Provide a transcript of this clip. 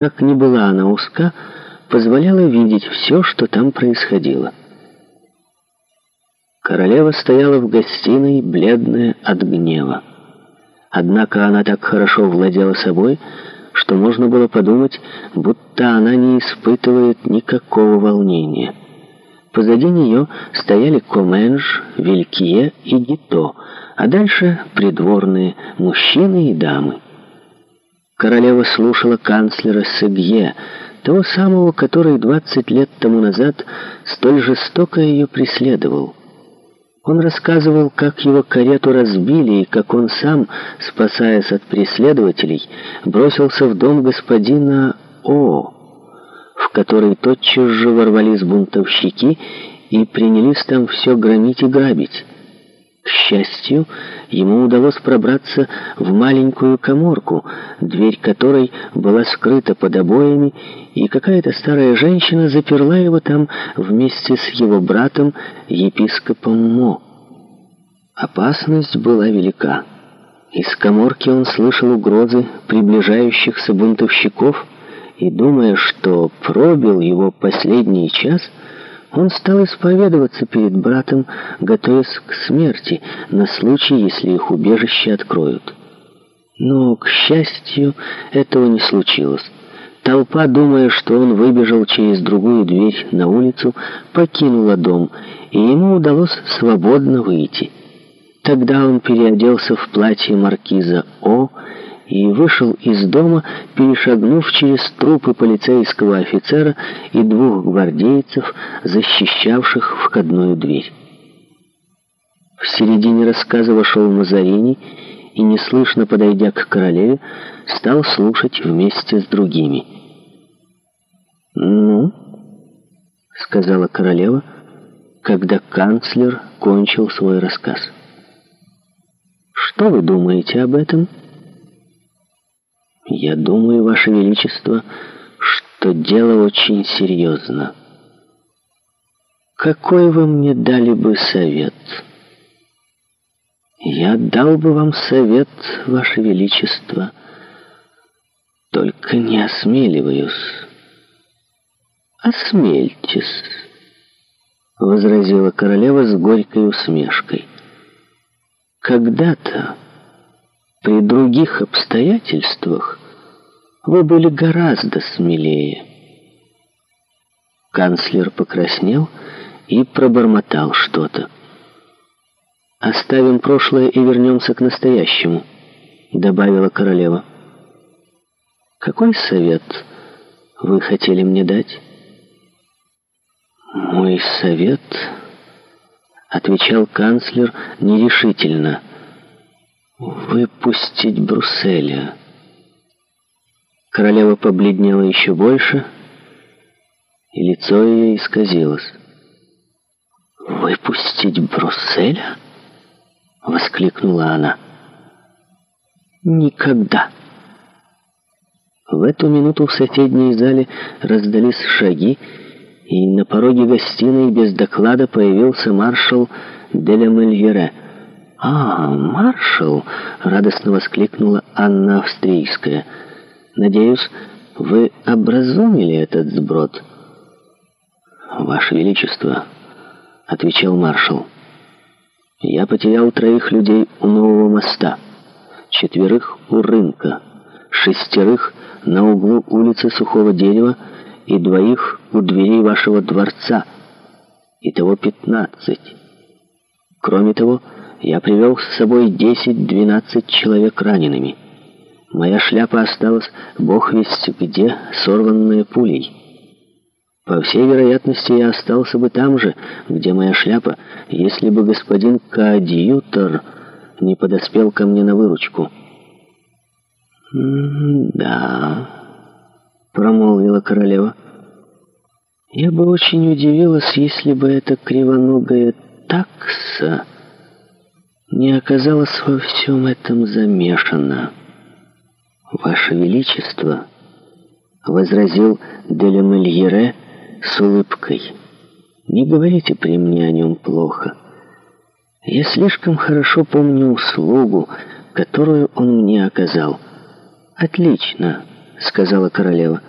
Как ни была она узка, позволяла видеть все, что там происходило. Королева стояла в гостиной, бледная от гнева. Однако она так хорошо владела собой, что можно было подумать, будто она не испытывает никакого волнения. Позади нее стояли Коменж, Вилькие и Гито, а дальше придворные мужчины и дамы. Королева слушала канцлера Сегье, того самого, который 20 лет тому назад столь жестоко ее преследовал. Он рассказывал, как его карету разбили и как он сам, спасаясь от преследователей, бросился в дом господина О, в который тотчас же ворвались бунтовщики и принялись там все громить и грабить. К счастью, ему удалось пробраться в маленькую коморку, дверь которой была скрыта под обоями, и какая-то старая женщина заперла его там вместе с его братом, епископом Мо. Опасность была велика. Из коморки он слышал угрозы приближающихся бунтовщиков, и, думая, что пробил его последний час, — он стал исповедоваться перед братом, готовясь к смерти, на случай, если их убежище откроют. Но, к счастью, этого не случилось. Толпа, думая, что он выбежал через другую дверь на улицу, покинула дом, и ему удалось свободно выйти. Тогда он переоделся в платье маркиза О и вышел из дома, перешагнув через трупы полицейского офицера и двух гвардейцев, защищавших входную дверь. В середине рассказа вошел Мазарини и, неслышно подойдя к королеве, стал слушать вместе с другими. «Ну?» — сказала королева, когда канцлер кончил свой рассказ. «Что вы думаете об этом?» Я думаю, Ваше Величество, что дело очень серьезно. Какой вы мне дали бы совет? Я дал бы вам совет, Ваше Величество, только не осмеливаюсь. Осмельтесь, возразила королева с горькой усмешкой. Когда-то при других обстоятельствах вы были гораздо смелее. Канцлер покраснел и пробормотал что-то. «Оставим прошлое и вернемся к настоящему», — добавила королева. «Какой совет вы хотели мне дать?» «Мой совет», — отвечал канцлер нерешительно, — «выпустить Брусселя». Королева побледнела еще больше, и лицо ее исказилось. «Выпустить Брусселя?» — воскликнула она. «Никогда!» В эту минуту в соседней зале раздались шаги, и на пороге гостиной без доклада появился маршал Деля Мельере. «А, маршал!» — радостно воскликнула Анна Австрийская — Надеюсь, вы образумили этот сброд?» «Ваше Величество», — отвечал маршал, — «я потерял троих людей у нового моста, четверых у рынка, шестерых на углу улицы Сухого Дерева и двоих у дверей вашего дворца. Итого пятнадцать. Кроме того, я привел с собой десять-двенадцать человек ранеными». Моя шляпа осталась, бог весть где, сорванная пулей. По всей вероятности, я остался бы там же, где моя шляпа, если бы господин Кадьютор не подоспел ко мне на выручку. «Да», — промолвила королева, — «я бы очень удивилась, если бы эта кривоногая такса не оказалась во всем этом замешана». «Ваше Величество», — возразил Делемельере с улыбкой, — «не говорите при мне о нем плохо. Я слишком хорошо помню услугу, которую он мне оказал». «Отлично», — сказала королева.